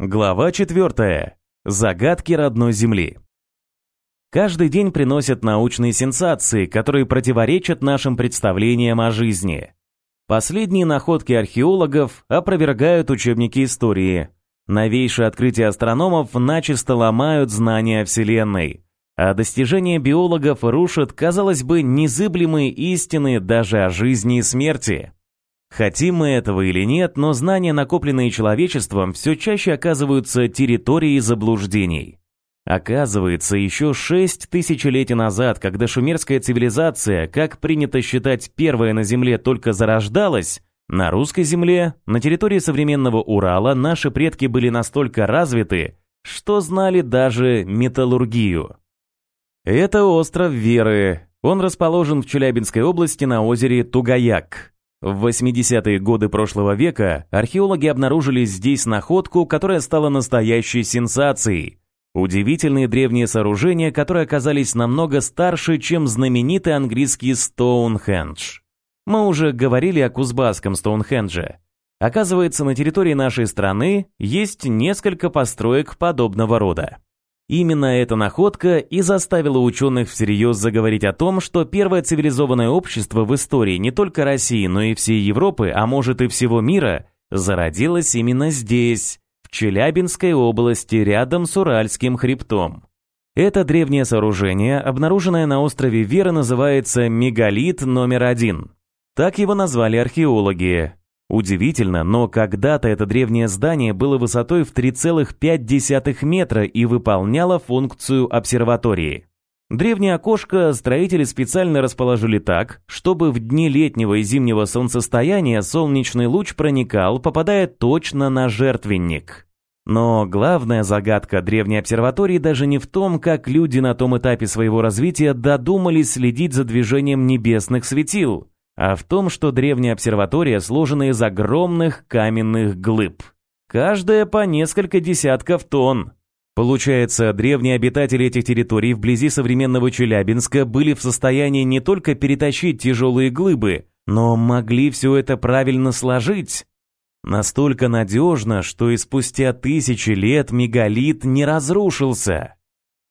Глава 4. Загадки родной Земли. Каждый день приносят научные сенсации, которые противоречат нашим представлениям о жизни. Последние находки археологов опровергают учебники истории. Новейшие открытия астрономов начисто ломают знания о Вселенной. А достижения биологов рушат, казалось бы, незыблемые истины даже о жизни и смерти. Хотим мы этого или нет, но знания, накопленные человечеством, все чаще оказываются территорией заблуждений. Оказывается, еще шесть тысячелетий назад, когда шумерская цивилизация, как принято считать, первая на Земле только зарождалась, на русской земле, на территории современного Урала, наши предки были настолько развиты, что знали даже металлургию. Это остров Веры. Он расположен в Челябинской области на озере Тугаяк. В 80-е годы прошлого века археологи обнаружили здесь находку, которая стала настоящей сенсацией. Удивительные древние сооружения, которые оказались намного старше, чем знаменитый английский Стоунхендж. Мы уже говорили о Кузбасском Стоунхендже. Оказывается, на территории нашей страны есть несколько построек подобного рода. Именно эта находка и заставила ученых всерьез заговорить о том, что первое цивилизованное общество в истории не только России, но и всей Европы, а может и всего мира, зародилось именно здесь, в Челябинской области, рядом с Уральским хребтом. Это древнее сооружение, обнаруженное на острове Вера, называется мегалит номер один. Так его назвали археологи. Удивительно, но когда-то это древнее здание было высотой в 3,5 метра и выполняло функцию обсерватории. Древнее окошко строители специально расположили так, чтобы в дни летнего и зимнего солнцестояния солнечный луч проникал, попадая точно на жертвенник. Но главная загадка древней обсерватории даже не в том, как люди на том этапе своего развития додумались следить за движением небесных светил – а в том, что древняя обсерватория сложена из огромных каменных глыб. Каждая по несколько десятков тонн. Получается, древние обитатели этих территорий вблизи современного Челябинска были в состоянии не только перетащить тяжелые глыбы, но могли все это правильно сложить. Настолько надежно, что и спустя тысячи лет мегалит не разрушился.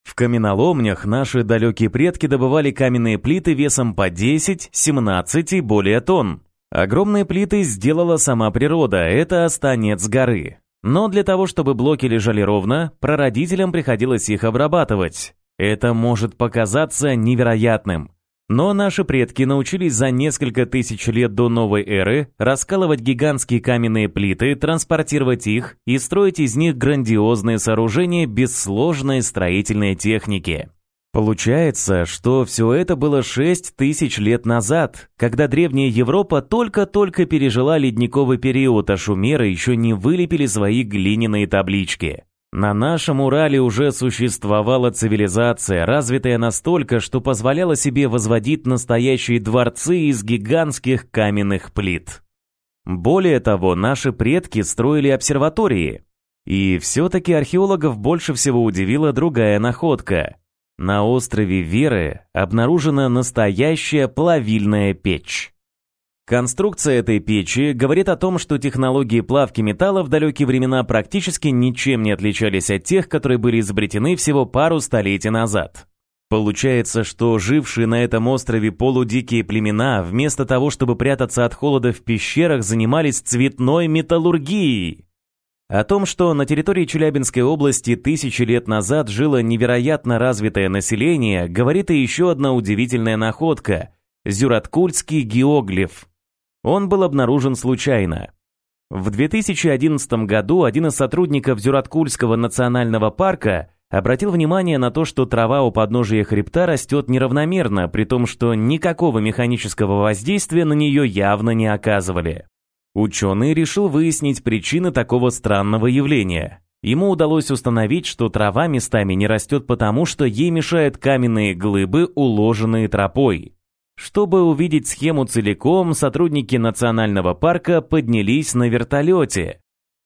В каменоломнях наши далекие предки добывали каменные плиты весом по 10, 17 и более тонн. Огромные плиты сделала сама природа, это останец горы. Но для того, чтобы блоки лежали ровно, прародителям приходилось их обрабатывать. Это может показаться невероятным. Но наши предки научились за несколько тысяч лет до новой эры раскалывать гигантские каменные плиты, транспортировать их и строить из них грандиозные сооружения без сложной строительной техники. Получается, что все это было 6 тысяч лет назад, когда древняя Европа только-только пережила ледниковый период, а шумеры еще не вылепили свои глиняные таблички. На нашем Урале уже существовала цивилизация, развитая настолько, что позволяла себе возводить настоящие дворцы из гигантских каменных плит. Более того, наши предки строили обсерватории. И все-таки археологов больше всего удивила другая находка. На острове Веры обнаружена настоящая плавильная печь. Конструкция этой печи говорит о том, что технологии плавки металла в далекие времена практически ничем не отличались от тех, которые были изобретены всего пару столетий назад. Получается, что жившие на этом острове полудикие племена, вместо того, чтобы прятаться от холода в пещерах, занимались цветной металлургией. О том, что на территории Челябинской области тысячи лет назад жило невероятно развитое население, говорит и еще одна удивительная находка – Зюраткульский геоглиф – он был обнаружен случайно. В 2011 году один из сотрудников Зюраткульского национального парка обратил внимание на то, что трава у подножия хребта растет неравномерно, при том, что никакого механического воздействия на нее явно не оказывали. Ученый решил выяснить причины такого странного явления. Ему удалось установить, что трава местами не растет потому, что ей мешают каменные глыбы, уложенные тропой. Чтобы увидеть схему целиком, сотрудники национального парка поднялись на вертолете.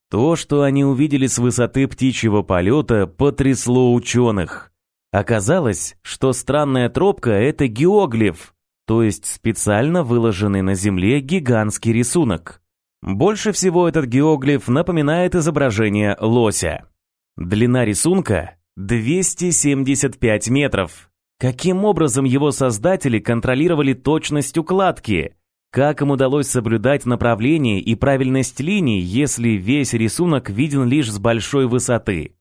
То, что они увидели с высоты птичьего полета, потрясло ученых. Оказалось, что странная тропка – это геоглиф, то есть специально выложенный на земле гигантский рисунок. Больше всего этот геоглиф напоминает изображение лося. Длина рисунка 275 метров. Каким образом его создатели контролировали точность укладки? Как им удалось соблюдать направление и правильность линий, если весь рисунок виден лишь с большой высоты?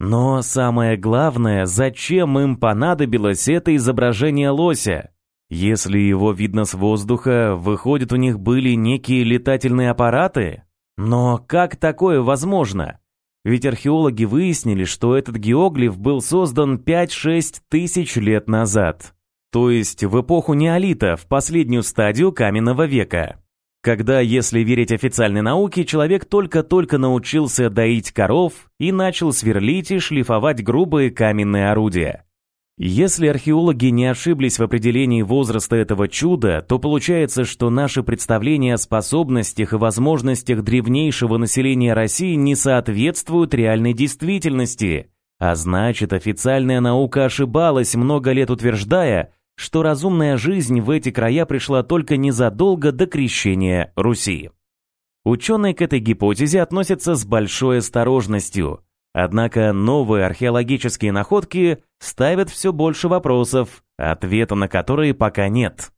Но самое главное, зачем им понадобилось это изображение лося? Если его видно с воздуха, выходит, у них были некие летательные аппараты? Но как такое возможно? Ведь археологи выяснили, что этот геоглиф был создан 5-6 тысяч лет назад. То есть в эпоху неолита, в последнюю стадию каменного века. Когда, если верить официальной науке, человек только-только научился доить коров и начал сверлить и шлифовать грубые каменные орудия. Если археологи не ошиблись в определении возраста этого чуда, то получается, что наши представления о способностях и возможностях древнейшего населения России не соответствуют реальной действительности. А значит, официальная наука ошибалась, много лет утверждая, что разумная жизнь в эти края пришла только незадолго до крещения Руси. Ученые к этой гипотезе относятся с большой осторожностью – Однако новые археологические находки ставят все больше вопросов, ответа на которые пока нет.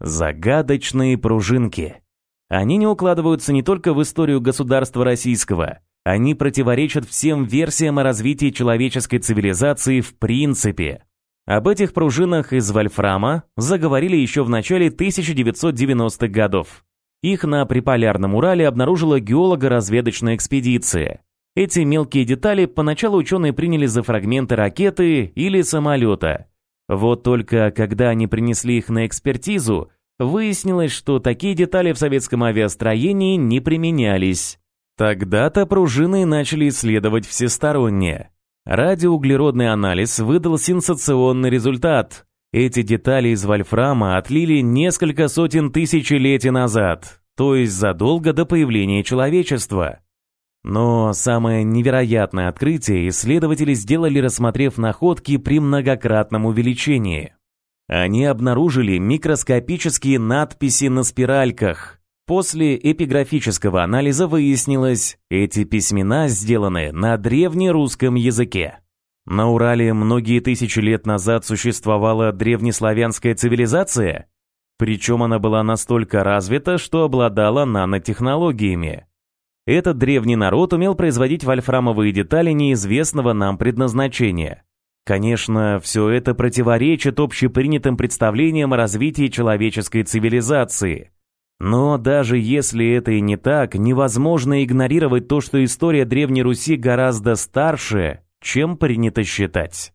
Загадочные пружинки. Они не укладываются не только в историю государства российского, они противоречат всем версиям о развитии человеческой цивилизации в принципе. Об этих пружинах из вольфрама заговорили еще в начале 1990-х годов. Их на Приполярном Урале обнаружила геолого-разведочная экспедиция. Эти мелкие детали поначалу ученые приняли за фрагменты ракеты или самолета. Вот только когда они принесли их на экспертизу, выяснилось, что такие детали в советском авиастроении не применялись. Тогда-то пружины начали исследовать всесторонне. Радиоуглеродный анализ выдал сенсационный результат. Эти детали из вольфрама отлили несколько сотен тысячелетий назад, то есть задолго до появления человечества. Но самое невероятное открытие исследователи сделали, рассмотрев находки при многократном увеличении. Они обнаружили микроскопические надписи на спиральках. После эпиграфического анализа выяснилось, эти письмена сделаны на древнерусском языке. На Урале многие тысячи лет назад существовала древнеславянская цивилизация, причем она была настолько развита, что обладала нанотехнологиями. Этот древний народ умел производить вольфрамовые детали неизвестного нам предназначения. Конечно, все это противоречит общепринятым представлениям о развитии человеческой цивилизации. Но даже если это и не так, невозможно игнорировать то, что история Древней Руси гораздо старше, чем принято считать.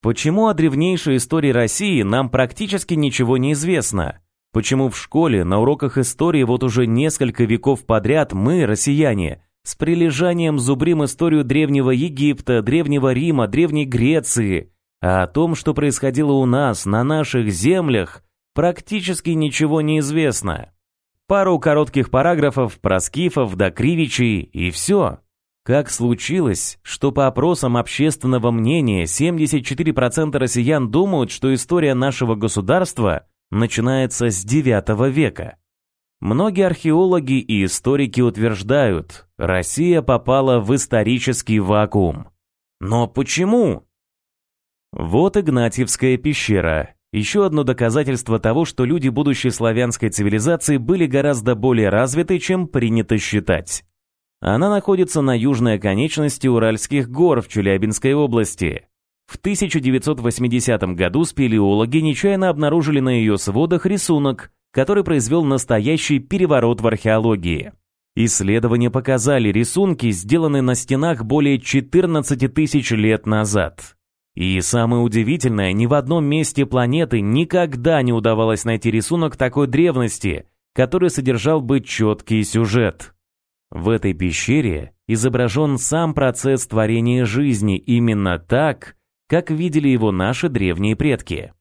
Почему о древнейшей истории России нам практически ничего не известно? Почему в школе на уроках истории вот уже несколько веков подряд мы, россияне, с прилежанием зубрим историю Древнего Египта, Древнего Рима, Древней Греции, а о том, что происходило у нас, на наших землях, практически ничего не известно. Пару коротких параграфов про скифов до кривичей и все. Как случилось, что по опросам общественного мнения 74% россиян думают, что история нашего государства – начинается с IX века. Многие археологи и историки утверждают, Россия попала в исторический вакуум. Но почему? Вот Игнатьевская пещера. Еще одно доказательство того, что люди будущей славянской цивилизации были гораздо более развиты, чем принято считать. Она находится на южной оконечности Уральских гор в Челябинской области. В 1980 году спелеологи нечаянно обнаружили на ее сводах рисунок, который произвел настоящий переворот в археологии. Исследования показали, рисунки сделаны на стенах более 14 тысяч лет назад. И самое удивительное, ни в одном месте планеты никогда не удавалось найти рисунок такой древности, который содержал бы четкий сюжет. В этой пещере изображен сам процесс творения жизни именно так, как видели его наши древние предки.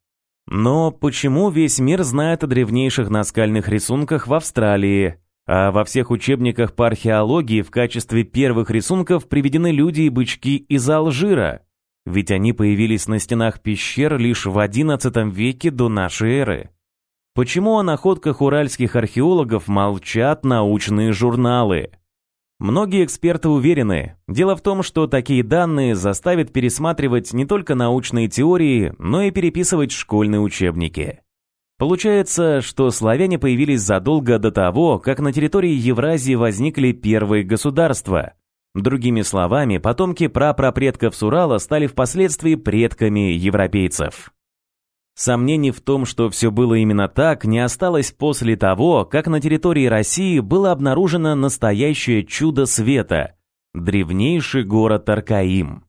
Но почему весь мир знает о древнейших наскальных рисунках в Австралии, а во всех учебниках по археологии в качестве первых рисунков приведены люди и бычки из Алжира? Ведь они появились на стенах пещер лишь в XI веке до нашей эры. Почему о находках уральских археологов молчат научные журналы? Многие эксперты уверены, дело в том, что такие данные заставят пересматривать не только научные теории, но и переписывать школьные учебники. Получается, что славяне появились задолго до того, как на территории Евразии возникли первые государства. Другими словами, потомки прапрапредков с Урала стали впоследствии предками европейцев. Сомнений в том, что все было именно так, не осталось после того, как на территории России было обнаружено настоящее чудо света – древнейший город Аркаим.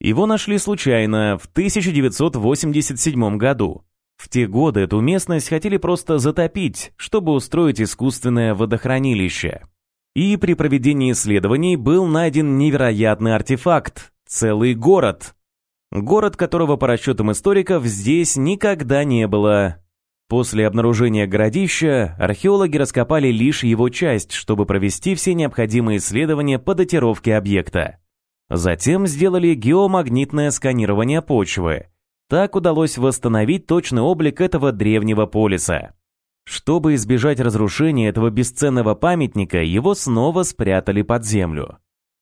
Его нашли случайно в 1987 году. В те годы эту местность хотели просто затопить, чтобы устроить искусственное водохранилище. И при проведении исследований был найден невероятный артефакт – целый город – Город, которого по расчетам историков здесь никогда не было. После обнаружения городища археологи раскопали лишь его часть, чтобы провести все необходимые исследования по датировке объекта. Затем сделали геомагнитное сканирование почвы. Так удалось восстановить точный облик этого древнего полиса. Чтобы избежать разрушения этого бесценного памятника, его снова спрятали под землю.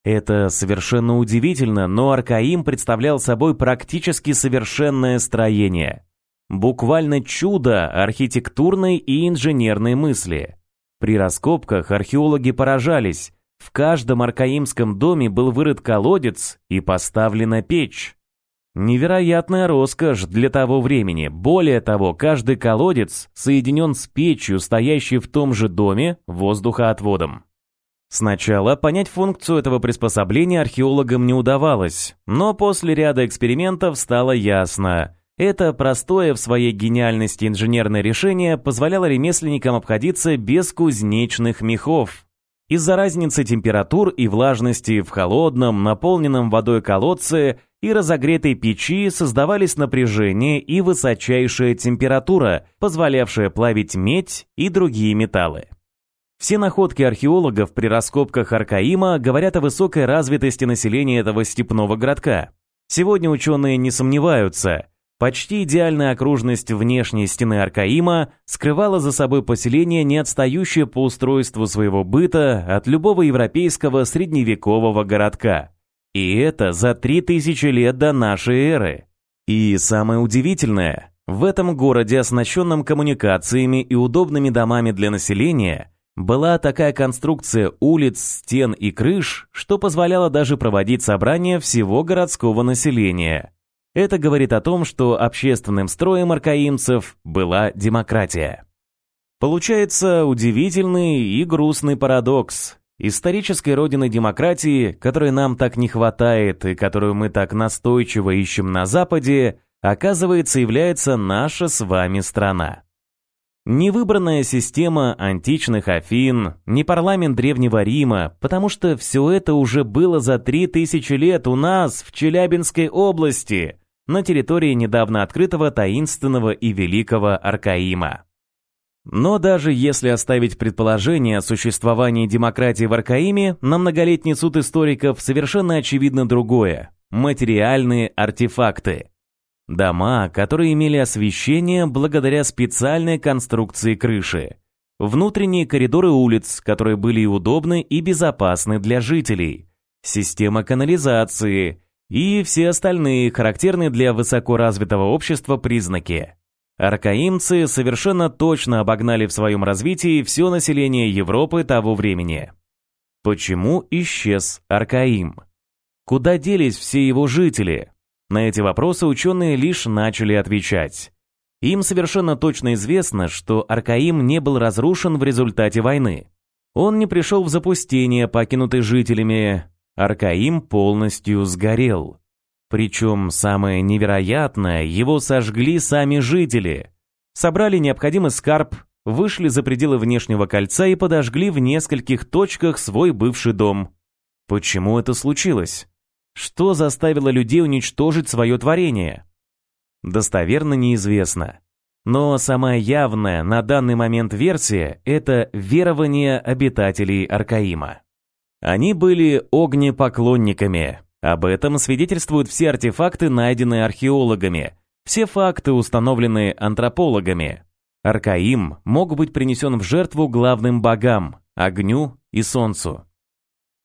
Это совершенно удивительно, но Аркаим представлял собой практически совершенное строение. Буквально чудо архитектурной и инженерной мысли. При раскопках археологи поражались. В каждом аркаимском доме был вырыт колодец и поставлена печь. Невероятная роскошь для того времени. Более того, каждый колодец соединен с печью, стоящей в том же доме, воздухоотводом. Сначала понять функцию этого приспособления археологам не удавалось, но после ряда экспериментов стало ясно. Это простое в своей гениальности инженерное решение позволяло ремесленникам обходиться без кузнечных мехов. Из-за разницы температур и влажности в холодном, наполненном водой колодце и разогретой печи создавались напряжение и высочайшая температура, позволявшая плавить медь и другие металлы. Все находки археологов при раскопках Аркаима говорят о высокой развитости населения этого степного городка. Сегодня ученые не сомневаются, почти идеальная окружность внешней стены Аркаима скрывала за собой поселение, не отстающее по устройству своего быта от любого европейского средневекового городка. И это за 3000 лет до нашей эры. И самое удивительное, в этом городе, оснащенном коммуникациями и удобными домами для населения, была такая конструкция улиц, стен и крыш, что позволяла даже проводить собрания всего городского населения. Это говорит о том, что общественным строем аркаимцев была демократия. Получается удивительный и грустный парадокс. Исторической родины демократии, которой нам так не хватает и которую мы так настойчиво ищем на Западе, оказывается является наша с вами страна. Не выбранная система античных Афин, не парламент Древнего Рима, потому что все это уже было за три тысячи лет у нас, в Челябинской области, на территории недавно открытого таинственного и великого Аркаима. Но даже если оставить предположение о существовании демократии в Аркаиме, на многолетний суд историков совершенно очевидно другое – материальные артефакты. Дома, которые имели освещение благодаря специальной конструкции крыши. Внутренние коридоры улиц, которые были и удобны, и безопасны для жителей. Система канализации и все остальные характерные для высокоразвитого общества признаки. Аркаимцы совершенно точно обогнали в своем развитии все население Европы того времени. Почему исчез Аркаим? Куда делись все его жители? На эти вопросы ученые лишь начали отвечать. Им совершенно точно известно, что Аркаим не был разрушен в результате войны. Он не пришел в запустение, покинутый жителями. Аркаим полностью сгорел. Причем самое невероятное, его сожгли сами жители. Собрали необходимый скарб, вышли за пределы внешнего кольца и подожгли в нескольких точках свой бывший дом. Почему это случилось? Что заставило людей уничтожить свое творение? Достоверно неизвестно. Но самая явная на данный момент версия – это верование обитателей Аркаима. Они были огнепоклонниками. Об этом свидетельствуют все артефакты, найденные археологами, все факты, установленные антропологами. Аркаим мог быть принесен в жертву главным богам – огню и солнцу.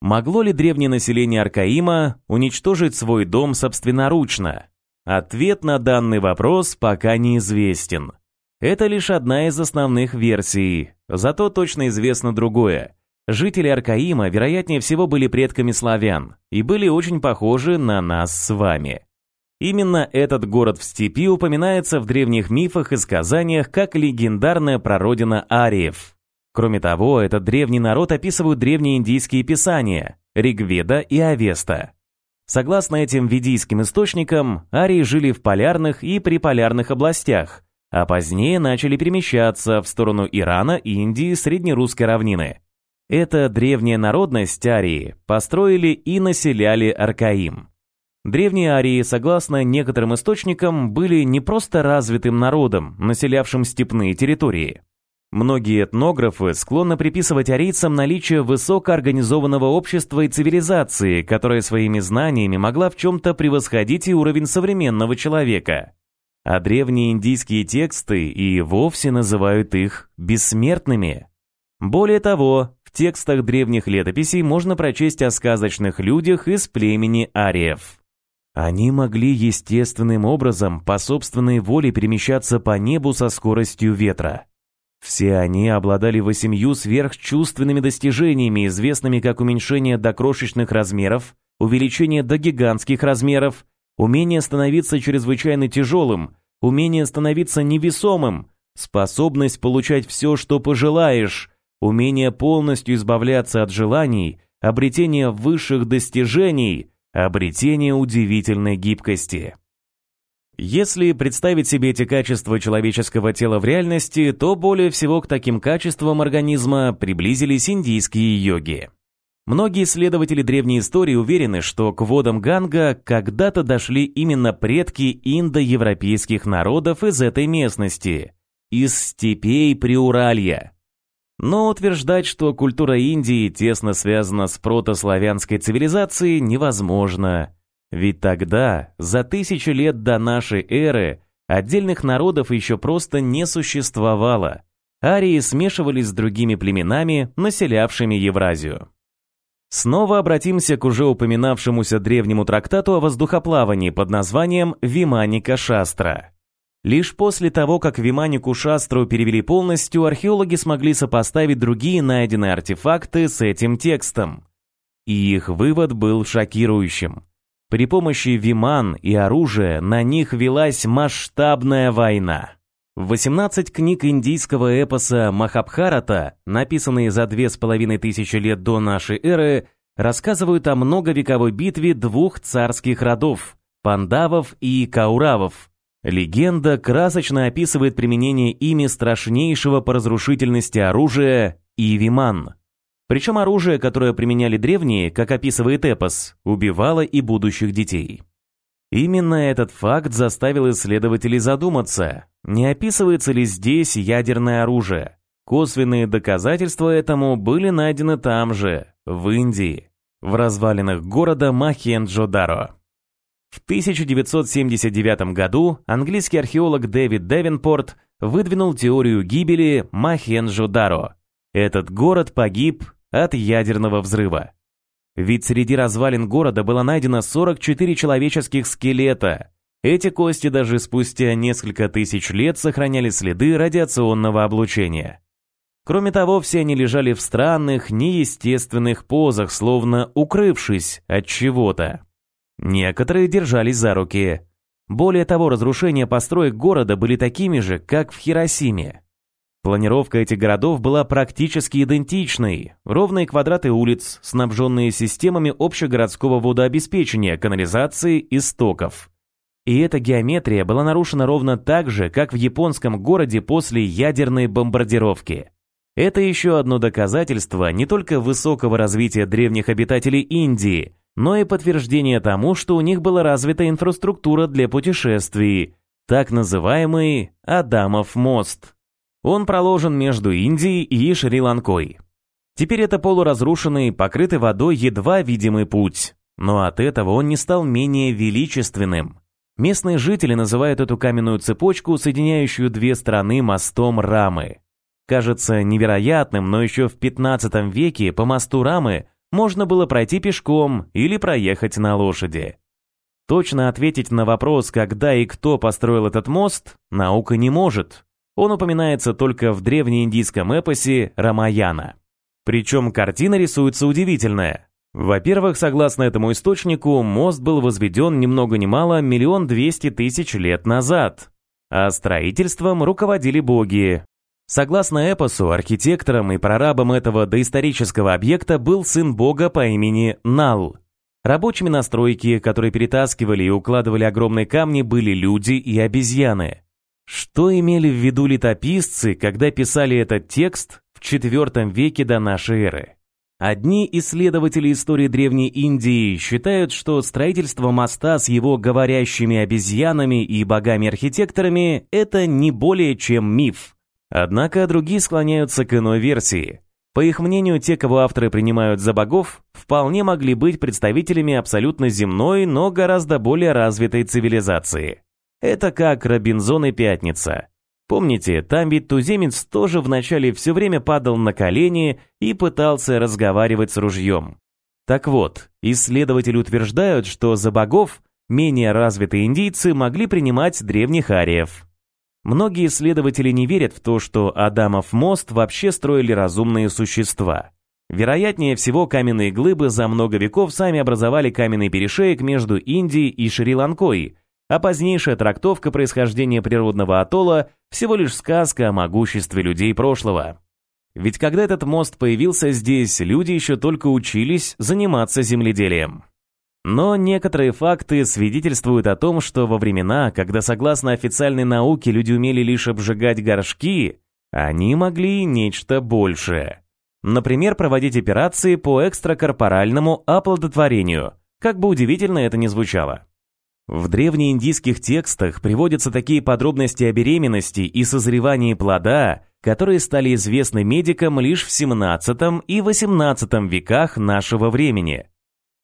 Могло ли древнее население Аркаима уничтожить свой дом собственноручно? Ответ на данный вопрос пока неизвестен. Это лишь одна из основных версий, зато точно известно другое. Жители Аркаима, вероятнее всего, были предками славян и были очень похожи на нас с вами. Именно этот город в степи упоминается в древних мифах и сказаниях как легендарная прародина ариев. Кроме того, этот древний народ описывают древние индийские писания – Ригведа и Авеста. Согласно этим ведийским источникам, арии жили в полярных и приполярных областях, а позднее начали перемещаться в сторону Ирана, Индии, Среднерусской равнины. Эта древняя народность арии построили и населяли Аркаим. Древние арии, согласно некоторым источникам, были не просто развитым народом, населявшим степные территории. Многие этнографы склонны приписывать арийцам наличие высокоорганизованного общества и цивилизации, которая своими знаниями могла в чем-то превосходить и уровень современного человека. А древние индийские тексты и вовсе называют их бессмертными. Более того, в текстах древних летописей можно прочесть о сказочных людях из племени ариев. Они могли естественным образом по собственной воле перемещаться по небу со скоростью ветра. Все они обладали восемью сверхчувственными достижениями, известными как уменьшение до крошечных размеров, увеличение до гигантских размеров, умение становиться чрезвычайно тяжелым, умение становиться невесомым, способность получать все, что пожелаешь, умение полностью избавляться от желаний, обретение высших достижений – обретение удивительной гибкости. Если представить себе эти качества человеческого тела в реальности, то более всего к таким качествам организма приблизились индийские йоги. Многие исследователи древней истории уверены, что к водам Ганга когда-то дошли именно предки индоевропейских народов из этой местности, из степей Приуралья. Но утверждать, что культура Индии тесно связана с протославянской цивилизацией, невозможно. Ведь тогда, за тысячи лет до нашей эры, отдельных народов еще просто не существовало. Арии смешивались с другими племенами, населявшими Евразию. Снова обратимся к уже упоминавшемуся древнему трактату о воздухоплавании под названием «Виманика Шастра». Лишь после того, как Виманику Шастру перевели полностью, археологи смогли сопоставить другие найденные артефакты с этим текстом. И их вывод был шокирующим. При помощи Виман и оружия на них велась масштабная война. 18 книг индийского эпоса Махабхарата, написанные за две с половиной тысячи лет до нашей эры, рассказывают о многовековой битве двух царских родов – пандавов и кауравов – Легенда красочно описывает применение ими страшнейшего по разрушительности оружия Ивиман. Причем оружие, которое применяли древние, как описывает эпос, убивало и будущих детей. Именно этот факт заставил исследователей задуматься, не описывается ли здесь ядерное оружие. Косвенные доказательства этому были найдены там же, в Индии, в развалинах города Махенджо-Даро. В 1979 году английский археолог Дэвид Девинпорт выдвинул теорию гибели Махенджо-Даро. Этот город погиб от ядерного взрыва. Ведь среди развалин города было найдено 44 человеческих скелета. Эти кости даже спустя несколько тысяч лет сохраняли следы радиационного облучения. Кроме того, все они лежали в странных, неестественных позах, словно укрывшись от чего-то. Некоторые держались за руки. Более того, разрушения построек города были такими же, как в Хиросиме. Планировка этих городов была практически идентичной. Ровные квадраты улиц, снабженные системами общегородского водообеспечения, канализации и стоков. И эта геометрия была нарушена ровно так же, как в японском городе после ядерной бомбардировки. Это еще одно доказательство не только высокого развития древних обитателей Индии, но и подтверждение тому, что у них была развита инфраструктура для путешествий, так называемый Адамов мост. Он проложен между Индией и Шри-Ланкой. Теперь это полуразрушенный, покрытый водой едва видимый путь, но от этого он не стал менее величественным. Местные жители называют эту каменную цепочку, соединяющую две страны, мостом Рамы. Кажется невероятным, но еще в 15 веке по мосту Рамы можно было пройти пешком или проехать на лошади. Точно ответить на вопрос, когда и кто построил этот мост, наука не может. Он упоминается только в древнеиндийском эпосе Рамаяна. Причем картина рисуется удивительная. Во-первых, согласно этому источнику, мост был возведен ни много ни мало миллион двести тысяч лет назад, а строительством руководили боги. Согласно эпосу, архитектором и прорабом этого доисторического объекта был сын бога по имени Нал. Рабочими на стройке, которые перетаскивали и укладывали огромные камни, были люди и обезьяны. Что имели в виду летописцы, когда писали этот текст в IV веке до нашей эры? Одни исследователи истории Древней Индии считают, что строительство моста с его говорящими обезьянами и богами-архитекторами – это не более чем миф. Однако другие склоняются к иной версии. По их мнению, те, кого авторы принимают за богов, вполне могли быть представителями абсолютно земной, но гораздо более развитой цивилизации. Это как Робинзон и Пятница – Помните, там ведь туземец тоже вначале все время падал на колени и пытался разговаривать с ружьем. Так вот, исследователи утверждают, что за богов менее развитые индийцы могли принимать древних ариев. Многие исследователи не верят в то, что Адамов мост вообще строили разумные существа. Вероятнее всего, каменные глыбы за много веков сами образовали каменный перешеек между Индией и Шри-Ланкой – а позднейшая трактовка происхождения природного атолла всего лишь сказка о могуществе людей прошлого. Ведь когда этот мост появился здесь, люди еще только учились заниматься земледелием. Но некоторые факты свидетельствуют о том, что во времена, когда согласно официальной науке люди умели лишь обжигать горшки, они могли нечто большее. Например, проводить операции по экстракорпоральному оплодотворению, как бы удивительно это ни звучало. В древнеиндийских текстах приводятся такие подробности о беременности и созревании плода, которые стали известны медикам лишь в XVII и XVIII веках нашего времени.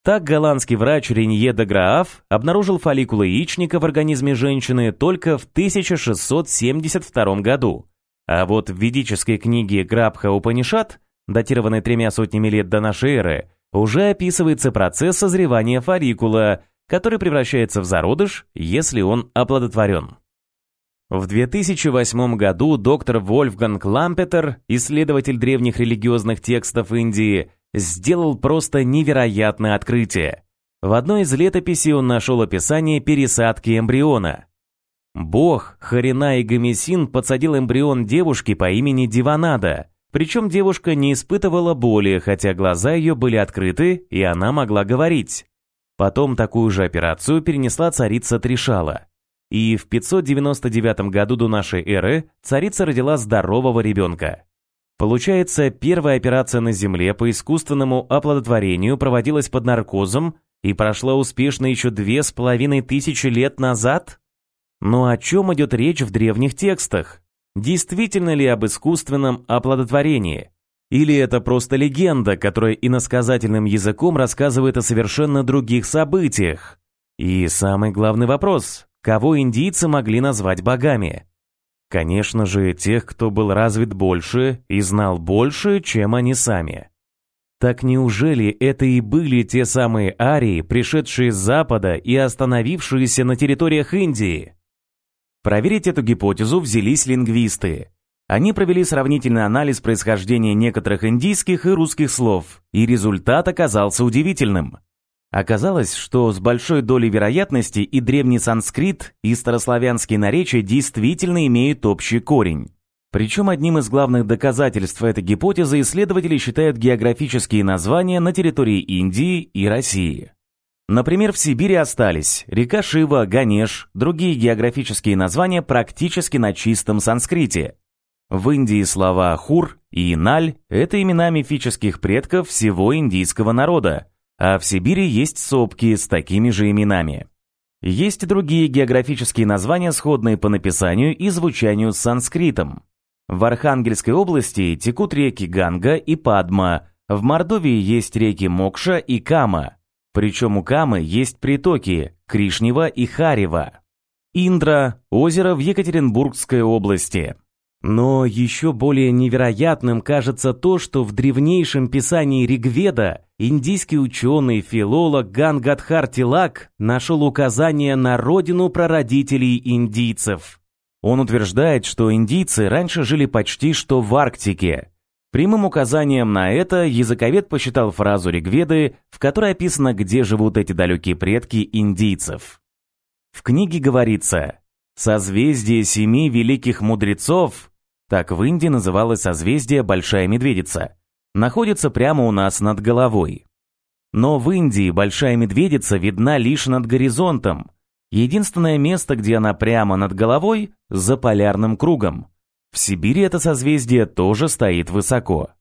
Так голландский врач Ренье де Грааф обнаружил фолликулы яичника в организме женщины только в 1672 году. А вот в ведической книге Грабха Упанишат, датированной тремя сотнями лет до нашей эры, уже описывается процесс созревания фолликула – который превращается в зародыш, если он оплодотворен. В 2008 году доктор Вольфганг Лампетер, исследователь древних религиозных текстов Индии, сделал просто невероятное открытие. В одной из летописей он нашел описание пересадки эмбриона. Бог Харина и Гамесин подсадил эмбрион девушки по имени Диванада, причем девушка не испытывала боли, хотя глаза ее были открыты, и она могла говорить. Потом такую же операцию перенесла царица Тришала. И в 599 году до нашей эры царица родила здорового ребенка. Получается, первая операция на Земле по искусственному оплодотворению проводилась под наркозом и прошла успешно еще две с половиной тысячи лет назад? Но о чем идет речь в древних текстах? Действительно ли об искусственном оплодотворении? Или это просто легенда, которая иносказательным языком рассказывает о совершенно других событиях? И самый главный вопрос – кого индийцы могли назвать богами? Конечно же, тех, кто был развит больше и знал больше, чем они сами. Так неужели это и были те самые арии, пришедшие с запада и остановившиеся на территориях Индии? Проверить эту гипотезу взялись лингвисты – они провели сравнительный анализ происхождения некоторых индийских и русских слов, и результат оказался удивительным. Оказалось, что с большой долей вероятности и древний санскрит, и старославянские наречия действительно имеют общий корень. Причем одним из главных доказательств этой гипотезы исследователи считают географические названия на территории Индии и России. Например, в Сибири остались река Шива, Ганеш, другие географические названия практически на чистом санскрите – в Индии слова «хур» и «наль» — это имена мифических предков всего индийского народа, а в Сибири есть сопки с такими же именами. Есть и другие географические названия, сходные по написанию и звучанию с санскритом. В Архангельской области текут реки Ганга и Падма, в Мордовии есть реки Мокша и Кама, причем у Камы есть притоки Кришнева и Харева. Индра – озеро в Екатеринбургской области. Но еще более невероятным кажется то, что в древнейшем писании Ригведа индийский ученый-филолог Гангадхар Тилак нашел указание на родину прародителей индийцев. Он утверждает, что индийцы раньше жили почти что в Арктике. Прямым указанием на это языковед посчитал фразу Ригведы, в которой описано, где живут эти далекие предки индийцев. В книге говорится «Созвездие семи великих мудрецов так в Индии называлось созвездие Большая Медведица. Находится прямо у нас над головой. Но в Индии Большая Медведица видна лишь над горизонтом. Единственное место, где она прямо над головой, за полярным кругом. В Сибири это созвездие тоже стоит высоко.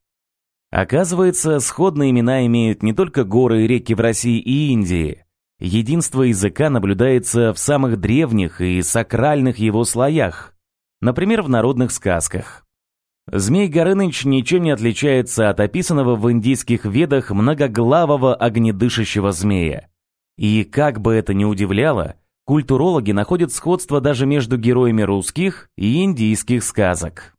Оказывается, сходные имена имеют не только горы и реки в России и Индии. Единство языка наблюдается в самых древних и сакральных его слоях. Например, в народных сказках. Змей Горыныч ничем не отличается от описанного в индийских ведах многоглавого огнедышащего змея. И как бы это ни удивляло, культурологи находят сходство даже между героями русских и индийских сказок.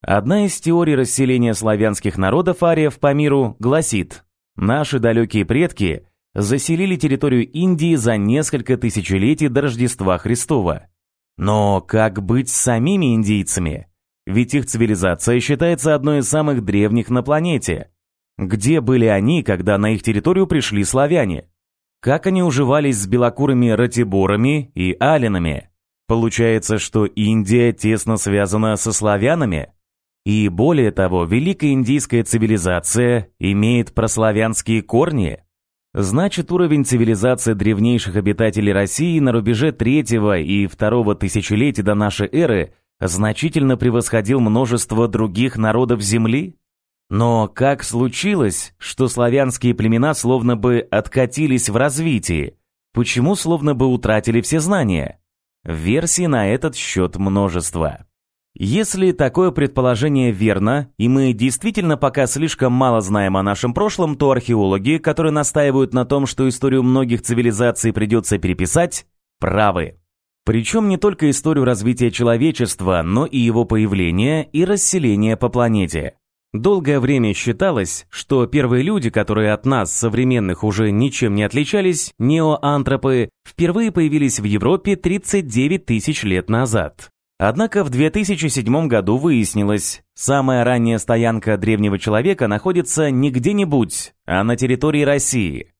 Одна из теорий расселения славянских народов ариев по миру гласит, наши далекие предки заселили территорию Индии за несколько тысячелетий до Рождества Христова. Но как быть с самими индийцами? Ведь их цивилизация считается одной из самых древних на планете. Где были они, когда на их территорию пришли славяне? Как они уживались с белокурыми ратиборами и алинами? Получается, что Индия тесно связана со славянами? И более того, великая индийская цивилизация имеет прославянские корни? Значит, уровень цивилизации древнейших обитателей России на рубеже третьего и второго тысячелетия до нашей эры значительно превосходил множество других народов Земли? Но как случилось, что славянские племена словно бы откатились в развитии? Почему словно бы утратили все знания? Версий на этот счет множество. Если такое предположение верно, и мы действительно пока слишком мало знаем о нашем прошлом, то археологи, которые настаивают на том, что историю многих цивилизаций придется переписать, правы. Причем не только историю развития человечества, но и его появления и расселения по планете. Долгое время считалось, что первые люди, которые от нас, современных, уже ничем не отличались, неоантропы, впервые появились в Европе 39 тысяч лет назад. Однако в 2007 году выяснилось, самая ранняя стоянка древнего человека находится не где-нибудь, а на территории России.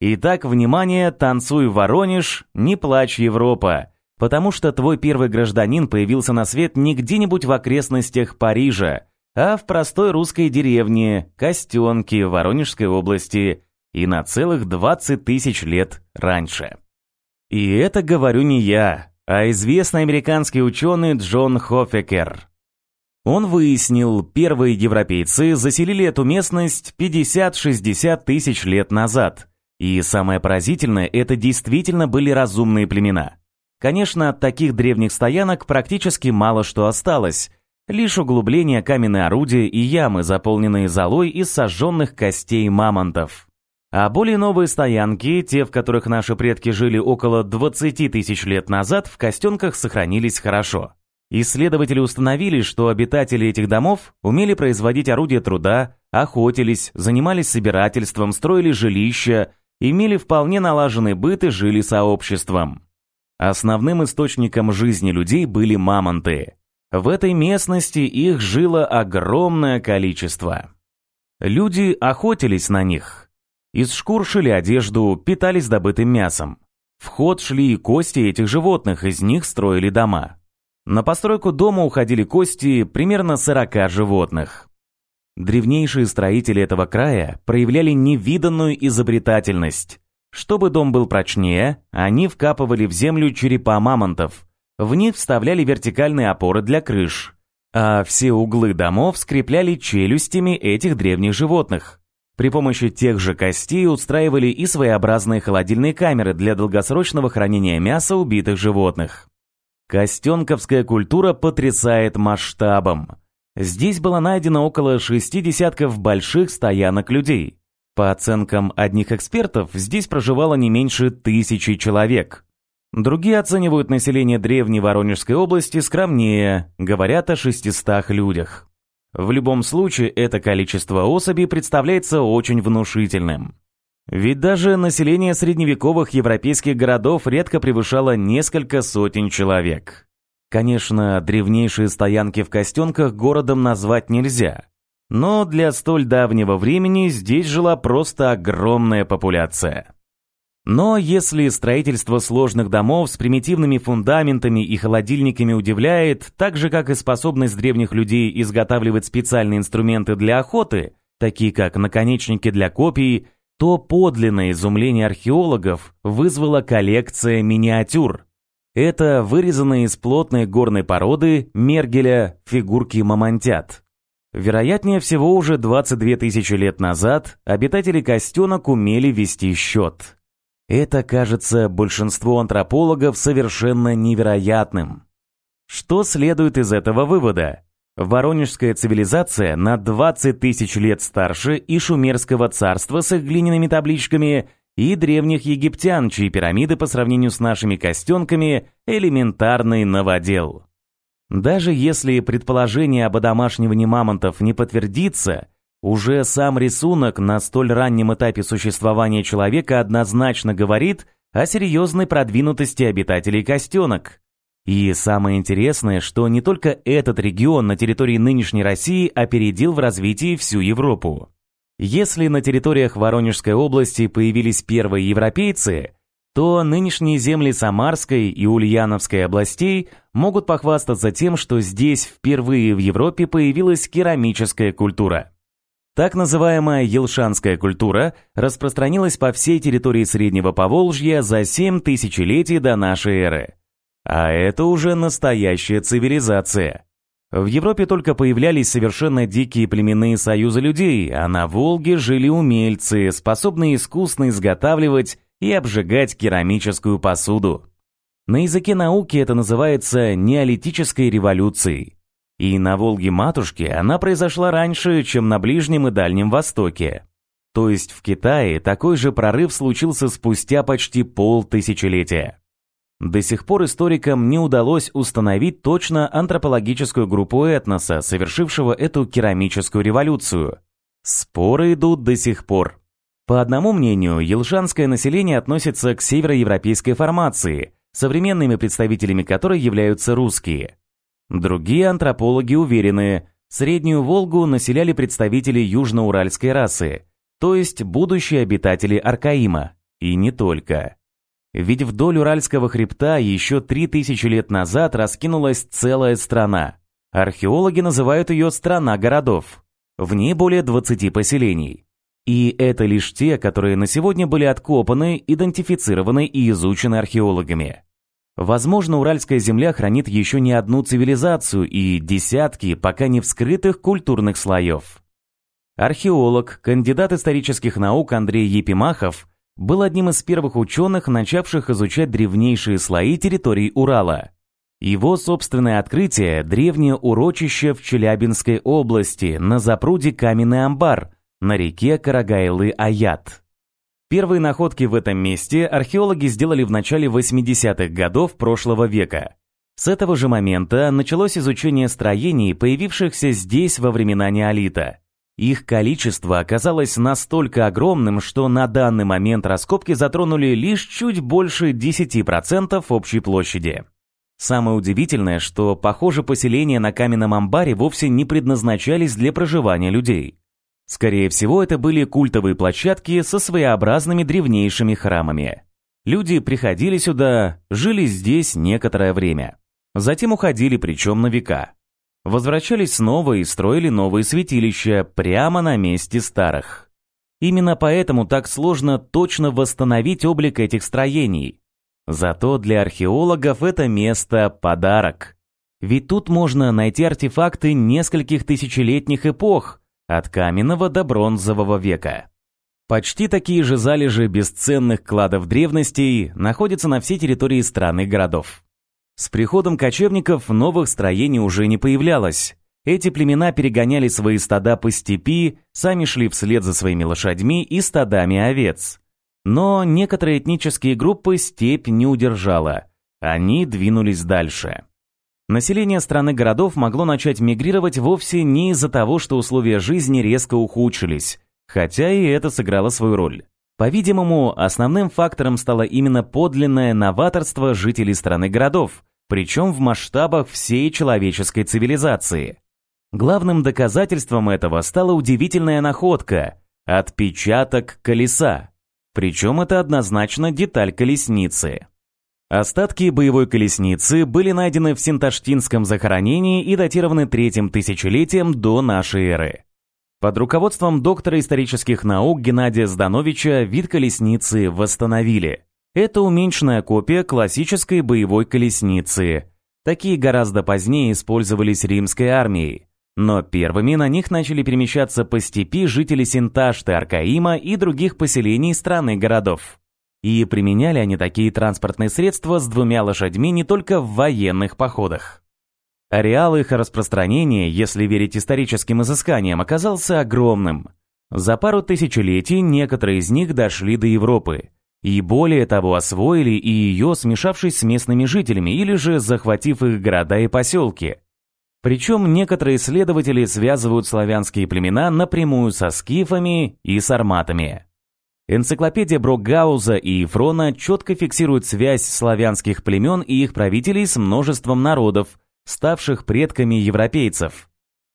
Итак, внимание, танцуй Воронеж, не плачь Европа, потому что твой первый гражданин появился на свет не где-нибудь в окрестностях Парижа, а в простой русской деревне Костенке Воронежской области и на целых 20 тысяч лет раньше. И это говорю не я, а известный американский ученый Джон Хофекер. Он выяснил, первые европейцы заселили эту местность 50-60 тысяч лет назад. И самое поразительное, это действительно были разумные племена. Конечно, от таких древних стоянок практически мало что осталось. Лишь углубления каменные орудия и ямы, заполненные золой из сожженных костей мамонтов. А более новые стоянки, те, в которых наши предки жили около 20 тысяч лет назад, в Костенках сохранились хорошо. Исследователи установили, что обитатели этих домов умели производить орудия труда, охотились, занимались собирательством, строили жилища, имели вполне налаженный быт и жили сообществом. Основным источником жизни людей были мамонты. В этой местности их жило огромное количество. Люди охотились на них, из шкур шили одежду, питались добытым мясом. В ход шли и кости этих животных, из них строили дома. На постройку дома уходили кости примерно 40 животных. Древнейшие строители этого края проявляли невиданную изобретательность. Чтобы дом был прочнее, они вкапывали в землю черепа мамонтов. В них вставляли вертикальные опоры для крыш, а все углы домов скрепляли челюстями этих древних животных. При помощи тех же костей устраивали и своеобразные холодильные камеры для долгосрочного хранения мяса убитых животных. Костенковская культура потрясает масштабом. Здесь было найдено около шести десятков больших стоянок людей. По оценкам одних экспертов, здесь проживало не меньше тысячи человек. Другие оценивают население древней Воронежской области скромнее, говорят о 600 людях. В любом случае, это количество особей представляется очень внушительным. Ведь даже население средневековых европейских городов редко превышало несколько сотен человек. Конечно, древнейшие стоянки в Костенках городом назвать нельзя. Но для столь давнего времени здесь жила просто огромная популяция. Но если строительство сложных домов с примитивными фундаментами и холодильниками удивляет, так же как и способность древних людей изготавливать специальные инструменты для охоты, такие как наконечники для копий, то подлинное изумление археологов вызвала коллекция миниатюр. Это вырезанные из плотной горной породы Мергеля фигурки мамонтят. Вероятнее всего, уже 22 тысячи лет назад обитатели Костенок умели вести счет. Это кажется большинству антропологов совершенно невероятным. Что следует из этого вывода? Воронежская цивилизация на 20 тысяч лет старше и Шумерского царства с их глиняными табличками и древних египтян, чьи пирамиды по сравнению с нашими костенками – элементарный новодел. Даже если предположение об одомашнивании мамонтов не подтвердится, уже сам рисунок на столь раннем этапе существования человека однозначно говорит о серьезной продвинутости обитателей костенок. И самое интересное, что не только этот регион на территории нынешней России опередил в развитии всю Европу. Если на территориях Воронежской области появились первые европейцы, то нынешние земли Самарской и Ульяновской областей могут похвастаться тем, что здесь впервые в Европе появилась керамическая культура. Так называемая елшанская культура распространилась по всей территории Среднего Поволжья за 7 тысячелетий до нашей эры. А это уже настоящая цивилизация. В Европе только появлялись совершенно дикие племенные союзы людей, а на Волге жили умельцы, способные искусно изготавливать и обжигать керамическую посуду. На языке науки это называется неолитической революцией. И на Волге-матушке она произошла раньше, чем на Ближнем и Дальнем Востоке. То есть в Китае такой же прорыв случился спустя почти полтысячелетия. До сих пор историкам не удалось установить точно антропологическую группу этноса, совершившего эту керамическую революцию. Споры идут до сих пор. По одному мнению, елшанское население относится к североевропейской формации, современными представителями которой являются русские. Другие антропологи уверены, Среднюю Волгу населяли представители южноуральской расы, то есть будущие обитатели Аркаима, и не только. Ведь вдоль Уральского хребта еще 3000 лет назад раскинулась целая страна. Археологи называют ее «страна городов». В ней более 20 поселений. И это лишь те, которые на сегодня были откопаны, идентифицированы и изучены археологами. Возможно, Уральская земля хранит еще не одну цивилизацию и десятки пока не вскрытых культурных слоев. Археолог, кандидат исторических наук Андрей Епимахов был одним из первых ученых, начавших изучать древнейшие слои территорий Урала. Его собственное открытие – древнее урочище в Челябинской области на запруде Каменный амбар – на реке Карагайлы-Аят. Первые находки в этом месте археологи сделали в начале 80-х годов прошлого века. С этого же момента началось изучение строений, появившихся здесь во времена неолита. Их количество оказалось настолько огромным, что на данный момент раскопки затронули лишь чуть больше 10% общей площади. Самое удивительное, что, похоже, поселения на каменном амбаре вовсе не предназначались для проживания людей. Скорее всего, это были культовые площадки со своеобразными древнейшими храмами. Люди приходили сюда, жили здесь некоторое время. Затем уходили, причем на века. Возвращались снова и строили новые святилища прямо на месте старых. Именно поэтому так сложно точно восстановить облик этих строений. Зато для археологов это место – подарок. Ведь тут можно найти артефакты нескольких тысячелетних эпох – от каменного до бронзового века. Почти такие же залежи бесценных кладов древностей находятся на всей территории страны и городов. С приходом кочевников новых строений уже не появлялось. Эти племена перегоняли свои стада по степи, сами шли вслед за своими лошадьми и стадами овец. Но некоторые этнические группы степь не удержала. Они двинулись дальше. Население страны-городов могло начать мигрировать вовсе не из-за того, что условия жизни резко ухудшились, хотя и это сыграло свою роль. По-видимому, основным фактором стало именно подлинное новаторство жителей страны-городов, причем в масштабах всей человеческой цивилизации. Главным доказательством этого стала удивительная находка – отпечаток колеса. Причем это однозначно деталь колесницы. Остатки боевой колесницы были найдены в Синташтинском захоронении и датированы третьим тысячелетием до нашей эры. Под руководством доктора исторических наук Геннадия Здановича вид колесницы восстановили. Это уменьшенная копия классической боевой колесницы. Такие гораздо позднее использовались римской армией. Но первыми на них начали перемещаться по степи жители Синташты, Аркаима и других поселений страны городов. И применяли они такие транспортные средства с двумя лошадьми не только в военных походах. Ареал их распространения, если верить историческим изысканиям, оказался огромным. За пару тысячелетий некоторые из них дошли до Европы. И более того, освоили и ее, смешавшись с местными жителями или же захватив их города и поселки. Причем некоторые исследователи связывают славянские племена напрямую со скифами и сарматами. Энциклопедия Брокгауза и Ефрона четко фиксирует связь славянских племен и их правителей с множеством народов, ставших предками европейцев.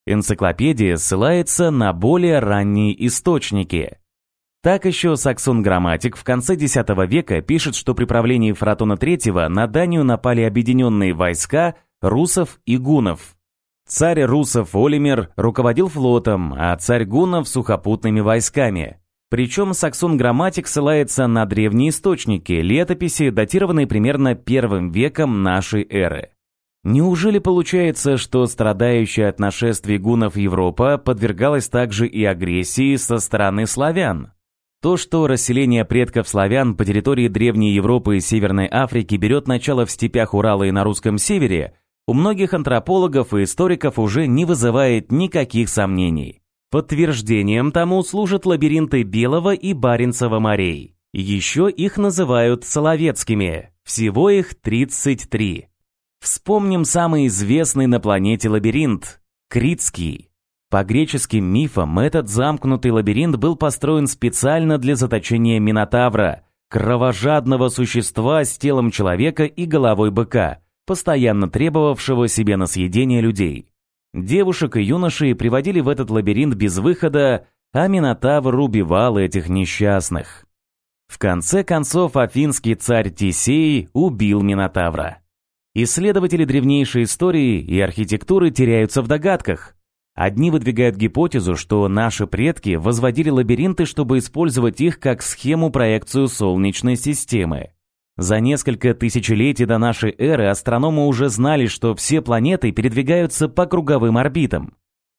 Энциклопедия ссылается на более ранние источники. Так еще Саксон Грамматик в конце X века пишет, что при правлении Фаратона III на Данию напали объединенные войска русов и гунов. Царь русов Олимер руководил флотом, а царь гунов – сухопутными войсками. Причем Саксон Грамматик ссылается на древние источники, летописи, датированные примерно первым веком нашей эры. Неужели получается, что страдающая от нашествий гунов Европа подвергалась также и агрессии со стороны славян? То, что расселение предков славян по территории Древней Европы и Северной Африки берет начало в степях Урала и на русском севере, у многих антропологов и историков уже не вызывает никаких сомнений. Подтверждением тому служат лабиринты Белого и Баренцева морей. Еще их называют Соловецкими, всего их 33. Вспомним самый известный на планете лабиринт – Критский. По греческим мифам, этот замкнутый лабиринт был построен специально для заточения Минотавра, кровожадного существа с телом человека и головой быка, постоянно требовавшего себе на съедение людей. Девушек и юношей приводили в этот лабиринт без выхода, а Минотавр убивал этих несчастных. В конце концов, афинский царь Тисей убил Минотавра. Исследователи древнейшей истории и архитектуры теряются в догадках. Одни выдвигают гипотезу, что наши предки возводили лабиринты, чтобы использовать их как схему проекцию Солнечной системы. За несколько тысячелетий до нашей эры астрономы уже знали, что все планеты передвигаются по круговым орбитам.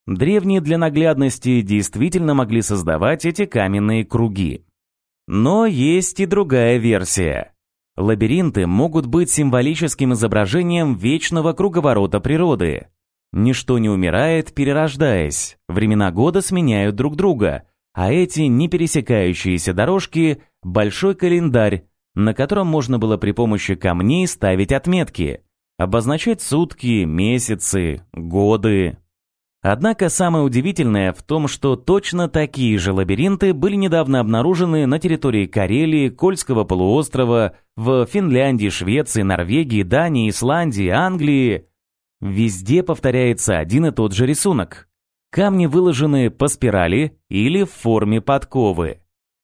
Древние для наглядности действительно могли создавать эти каменные круги. Но есть и другая версия. Лабиринты могут быть символическим изображением вечного круговорота природы. Ничто не умирает, перерождаясь, времена года сменяют друг друга, а эти не пересекающиеся дорожки – большой календарь, на котором можно было при помощи камней ставить отметки, обозначать сутки, месяцы, годы, Однако самое удивительное в том, что точно такие же лабиринты были недавно обнаружены на территории Карелии, Кольского полуострова, в Финляндии, Швеции, Норвегии, Дании, Исландии, Англии. Везде повторяется один и тот же рисунок. Камни выложены по спирали или в форме подковы.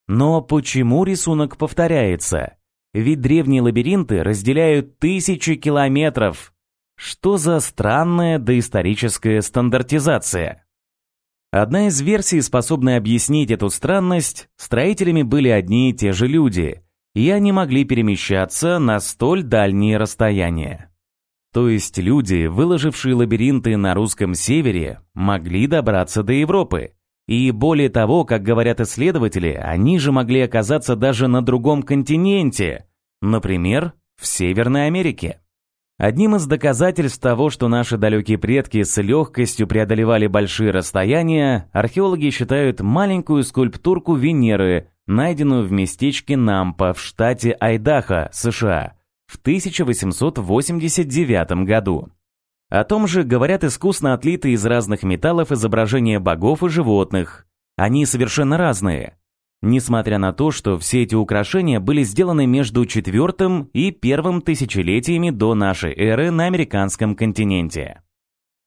Но почему рисунок повторяется? Ведь древние лабиринты разделяют тысячи километров, что за странная доисторическая стандартизация? Одна из версий, способная объяснить эту странность, строителями были одни и те же люди, и они могли перемещаться на столь дальние расстояния. То есть люди, выложившие лабиринты на русском севере, могли добраться до Европы. И более того, как говорят исследователи, они же могли оказаться даже на другом континенте, например, в Северной Америке. Одним из доказательств того, что наши далекие предки с легкостью преодолевали большие расстояния, археологи считают маленькую скульптурку Венеры найденную в местечке Нампа в штате Айдахо, США, в 1889 году. О том же говорят искусно отлитые из разных металлов изображения богов и животных. Они совершенно разные. Несмотря на то, что все эти украшения были сделаны между четвертым и первым тысячелетиями до нашей эры на американском континенте.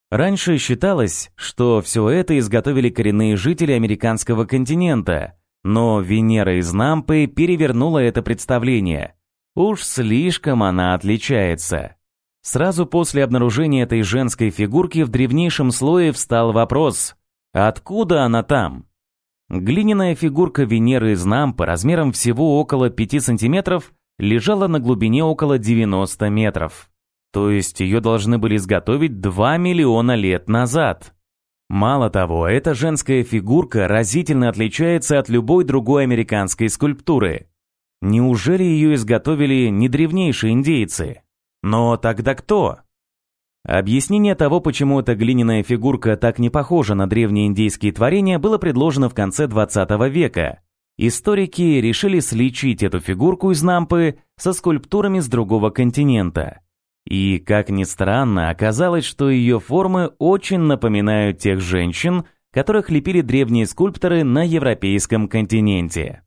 Раньше считалось, что все это изготовили коренные жители американского континента, но Венера из Нампы перевернула это представление. Уж слишком она отличается. Сразу после обнаружения этой женской фигурки в древнейшем слое встал вопрос «Откуда она там?». Глиняная фигурка Венеры из Нампы размером всего около 5 сантиметров лежала на глубине около 90 метров. То есть ее должны были изготовить 2 миллиона лет назад. Мало того, эта женская фигурка разительно отличается от любой другой американской скульптуры. Неужели ее изготовили не древнейшие индейцы? Но тогда кто? Объяснение того, почему эта глиняная фигурка так не похожа на древние индейские творения, было предложено в конце 20 века. Историки решили сличить эту фигурку из Нампы со скульптурами с другого континента. И, как ни странно, оказалось, что ее формы очень напоминают тех женщин, которых лепили древние скульпторы на европейском континенте.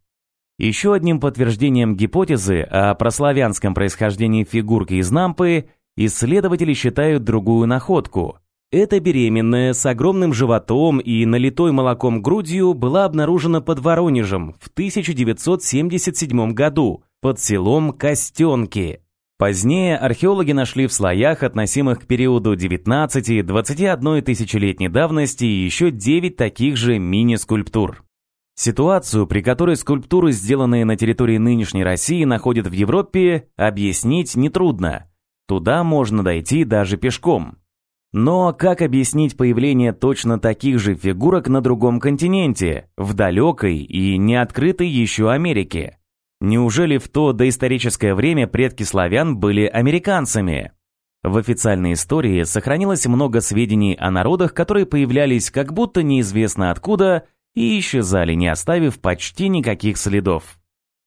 Еще одним подтверждением гипотезы о прославянском происхождении фигурки из Нампы исследователи считают другую находку. Эта беременная с огромным животом и налитой молоком грудью была обнаружена под Воронежем в 1977 году под селом Костенки. Позднее археологи нашли в слоях, относимых к периоду 19-21 тысячелетней давности, еще 9 таких же мини-скульптур. Ситуацию, при которой скульптуры, сделанные на территории нынешней России, находят в Европе, объяснить нетрудно. Туда можно дойти даже пешком. Но как объяснить появление точно таких же фигурок на другом континенте, в далекой и не открытой еще Америке? Неужели в то доисторическое время предки славян были американцами? В официальной истории сохранилось много сведений о народах, которые появлялись как будто неизвестно откуда и исчезали, не оставив почти никаких следов.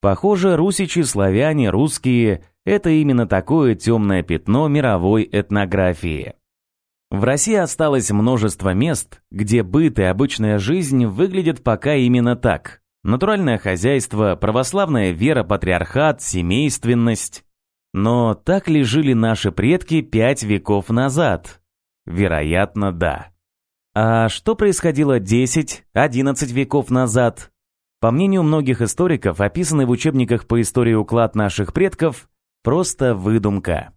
Похоже, русичи, славяне, русские – это именно такое темное пятно мировой этнографии. В России осталось множество мест, где быт и обычная жизнь выглядят пока именно так натуральное хозяйство, православная вера, патриархат, семейственность. Но так ли жили наши предки пять веков назад? Вероятно, да. А что происходило 10-11 веков назад? По мнению многих историков, описанный в учебниках по истории уклад наших предков – просто выдумка.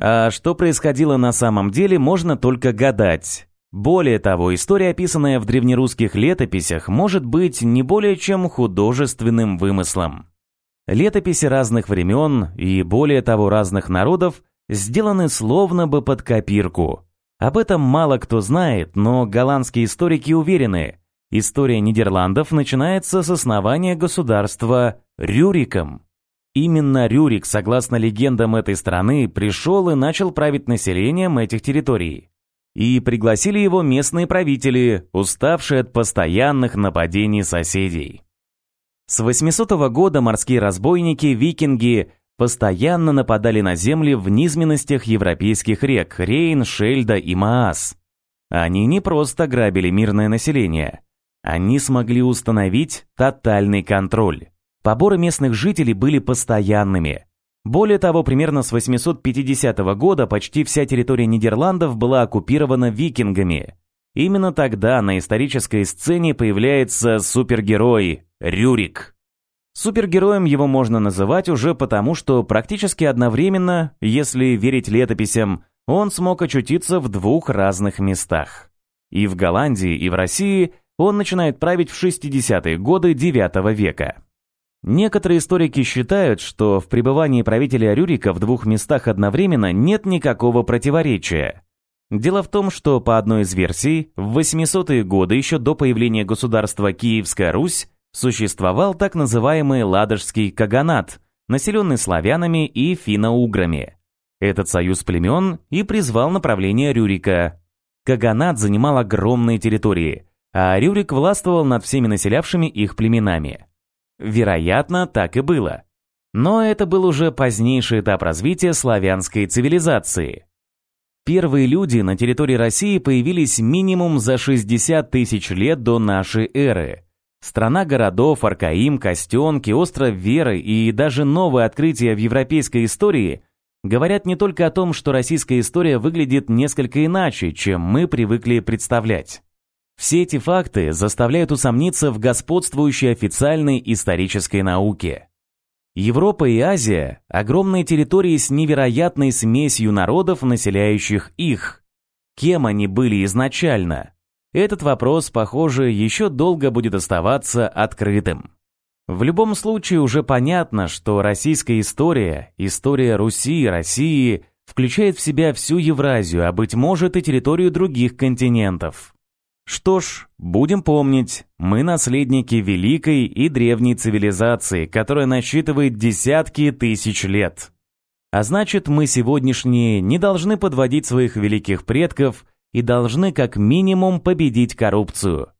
А что происходило на самом деле, можно только гадать. Более того, история, описанная в древнерусских летописях, может быть не более чем художественным вымыслом. Летописи разных времен и, более того, разных народов сделаны словно бы под копирку. Об этом мало кто знает, но голландские историки уверены, история Нидерландов начинается с основания государства Рюриком. Именно Рюрик, согласно легендам этой страны, пришел и начал править населением этих территорий. И пригласили его местные правители, уставшие от постоянных нападений соседей. С 800 года морские разбойники, викинги, постоянно нападали на земли в низменностях европейских рек Рейн, Шельда и Маас. Они не просто грабили мирное население. Они смогли установить тотальный контроль. Поборы местных жителей были постоянными. Более того, примерно с 850 года почти вся территория Нидерландов была оккупирована викингами. Именно тогда на исторической сцене появляется супергерой Рюрик. Супергероем его можно называть уже потому, что практически одновременно, если верить летописям, он смог очутиться в двух разных местах. И в Голландии, и в России он начинает править в 60-е годы IX века. Некоторые историки считают, что в пребывании правителя Рюрика в двух местах одновременно нет никакого противоречия. Дело в том, что по одной из версий, в 800-е годы, еще до появления государства Киевская Русь, существовал так называемый Ладожский Каганат, населенный славянами и финно-уграми. Этот союз племен и призвал направление Рюрика. Каганат занимал огромные территории, а Рюрик властвовал над всеми населявшими их племенами. Вероятно, так и было. Но это был уже позднейший этап развития славянской цивилизации. Первые люди на территории России появились минимум за 60 тысяч лет до нашей эры. Страна городов, Аркаим, Костенки, Остров Веры и даже новые открытия в европейской истории говорят не только о том, что российская история выглядит несколько иначе, чем мы привыкли представлять. Все эти факты заставляют усомниться в господствующей официальной исторической науке. Европа и Азия – огромные территории с невероятной смесью народов, населяющих их. Кем они были изначально? Этот вопрос, похоже, еще долго будет оставаться открытым. В любом случае уже понятно, что российская история, история Руси и России, включает в себя всю Евразию, а быть может и территорию других континентов. Что ж, будем помнить, мы наследники великой и древней цивилизации, которая насчитывает десятки тысяч лет. А значит, мы сегодняшние не должны подводить своих великих предков и должны как минимум победить коррупцию.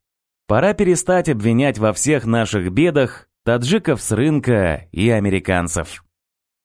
Пора перестать обвинять во всех наших бедах таджиков с рынка и американцев.